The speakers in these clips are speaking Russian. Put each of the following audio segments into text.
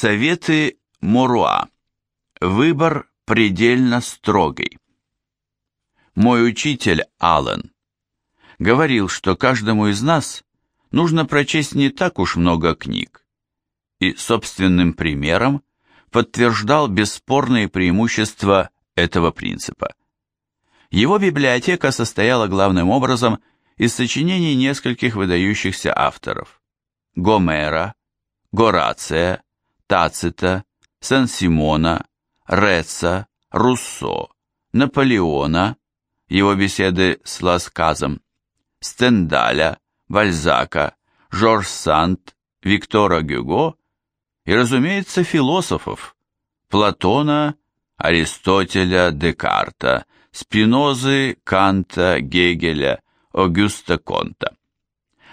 Советы Моруа. Выбор предельно строгий. Мой учитель Аллен говорил, что каждому из нас нужно прочесть не так уж много книг, и собственным примером подтверждал бесспорные преимущества этого принципа. Его библиотека состояла главным образом из сочинений нескольких выдающихся авторов – Гомера, Горация, Тацита, Сан-Симона, Реца, Руссо, Наполеона, его беседы с Ласказом, Стендаля, Бальзака, Жорж Санд, Виктора Гюго и, разумеется, философов Платона, Аристотеля, Декарта, Спинозы, Канта, Гегеля, Огюста Конта.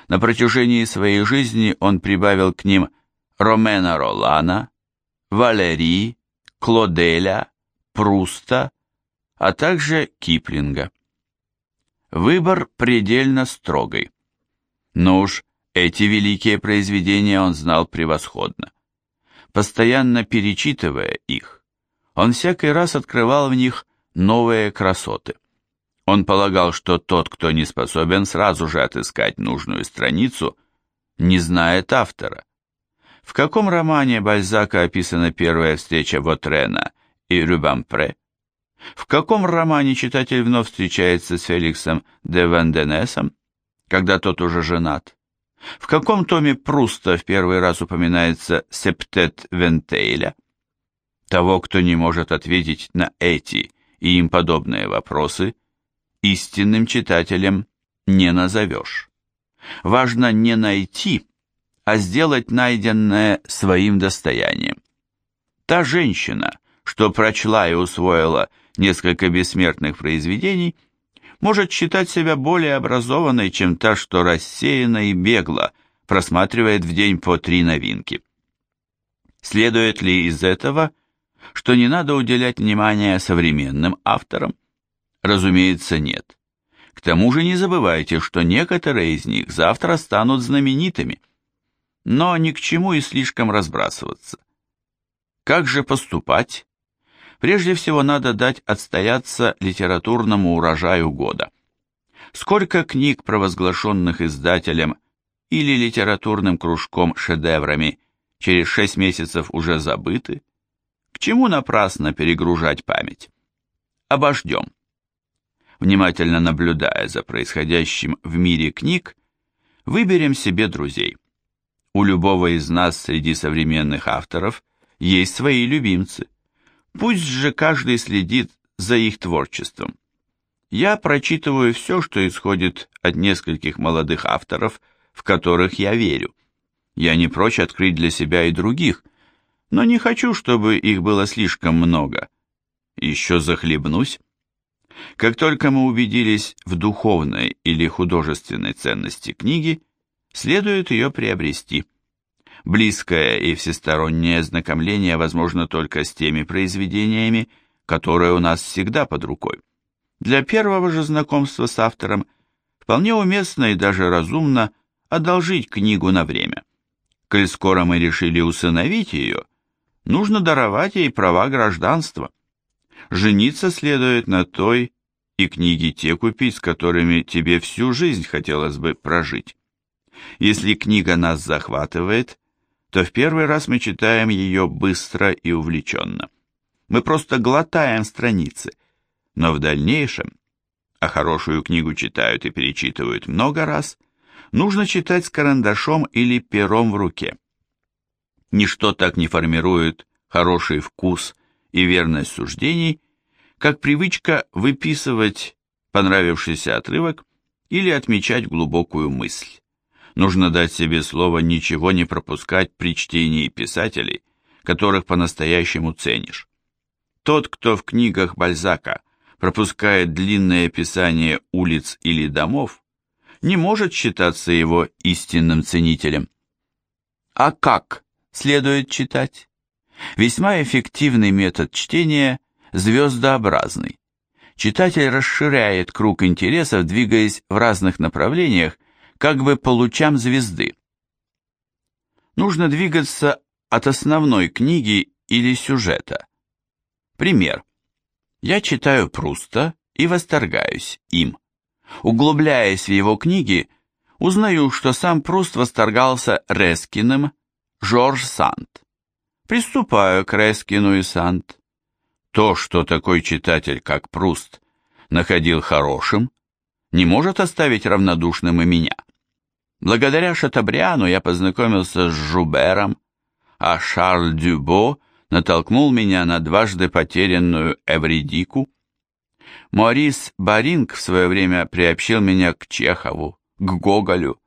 На протяжении своей жизни он прибавил к ним Ромена Ролана, Валери, Клоделя, Пруста, а также Киплинга. Выбор предельно строгий. Но уж эти великие произведения он знал превосходно. Постоянно перечитывая их, он всякий раз открывал в них новые красоты. Он полагал, что тот, кто не способен сразу же отыскать нужную страницу, не знает автора. В каком романе Бальзака описана первая встреча Вотрена и Рюбампре? В каком романе читатель вновь встречается с Феликсом де Ванденесом, когда тот уже женат? В каком томе Пруста в первый раз упоминается септет Вентейля? Того, кто не может ответить на эти и им подобные вопросы, истинным читателем не назовешь. Важно не найти, а сделать найденное своим достоянием. Та женщина, что прочла и усвоила несколько бессмертных произведений, может считать себя более образованной, чем та, что рассеяна и бегла, просматривает в день по три новинки. Следует ли из этого, что не надо уделять внимание современным авторам? Разумеется, нет. К тому же не забывайте, что некоторые из них завтра станут знаменитыми. Но ни к чему и слишком разбрасываться. Как же поступать? Прежде всего надо дать отстояться литературному урожаю года. Сколько книг, провозглашенных издателем или литературным кружком шедеврами, через шесть месяцев уже забыты? К чему напрасно перегружать память? Обождем. Внимательно наблюдая за происходящим в мире книг, выберем себе друзей. У любого из нас среди современных авторов есть свои любимцы. Пусть же каждый следит за их творчеством. Я прочитываю все, что исходит от нескольких молодых авторов, в которых я верю. Я не прочь открыть для себя и других, но не хочу, чтобы их было слишком много. Еще захлебнусь. Как только мы убедились в духовной или художественной ценности книги, следует ее приобрести. Близкое и всестороннее знакомление возможно только с теми произведениями, которые у нас всегда под рукой. Для первого же знакомства с автором вполне уместно и даже разумно одолжить книгу на время. Коль скоро мы решили усыновить ее, нужно даровать ей права гражданства. Жениться следует на той и книги те купить, с которыми тебе всю жизнь хотелось бы прожить. Если книга нас захватывает, то в первый раз мы читаем ее быстро и увлеченно. Мы просто глотаем страницы, но в дальнейшем, а хорошую книгу читают и перечитывают много раз, нужно читать с карандашом или пером в руке. Ничто так не формирует хороший вкус и верность суждений, как привычка выписывать понравившийся отрывок или отмечать глубокую мысль нужно дать себе слово ничего не пропускать при чтении писателей, которых по-настоящему ценишь. Тот, кто в книгах Бальзака пропускает длинное описание улиц или домов, не может считаться его истинным ценителем. А как следует читать? Весьма эффективный метод чтения – звездообразный. Читатель расширяет круг интересов, двигаясь в разных направлениях как бы по лучам звезды. Нужно двигаться от основной книги или сюжета. Пример. Я читаю Пруста и восторгаюсь им. Углубляясь в его книги, узнаю, что сам Пруст восторгался Рескиным, Жорж Санд. Приступаю к Рескину и Санд. То, что такой читатель, как Пруст, находил хорошим, не может оставить равнодушным и меня. Благодаря Шатабриану я познакомился с Жубером, а Шарль Дюбо натолкнул меня на дважды потерянную Эвридику. Морис Баринг в свое время приобщил меня к Чехову, к Гоголю.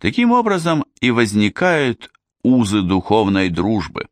Таким образом и возникают узы духовной дружбы.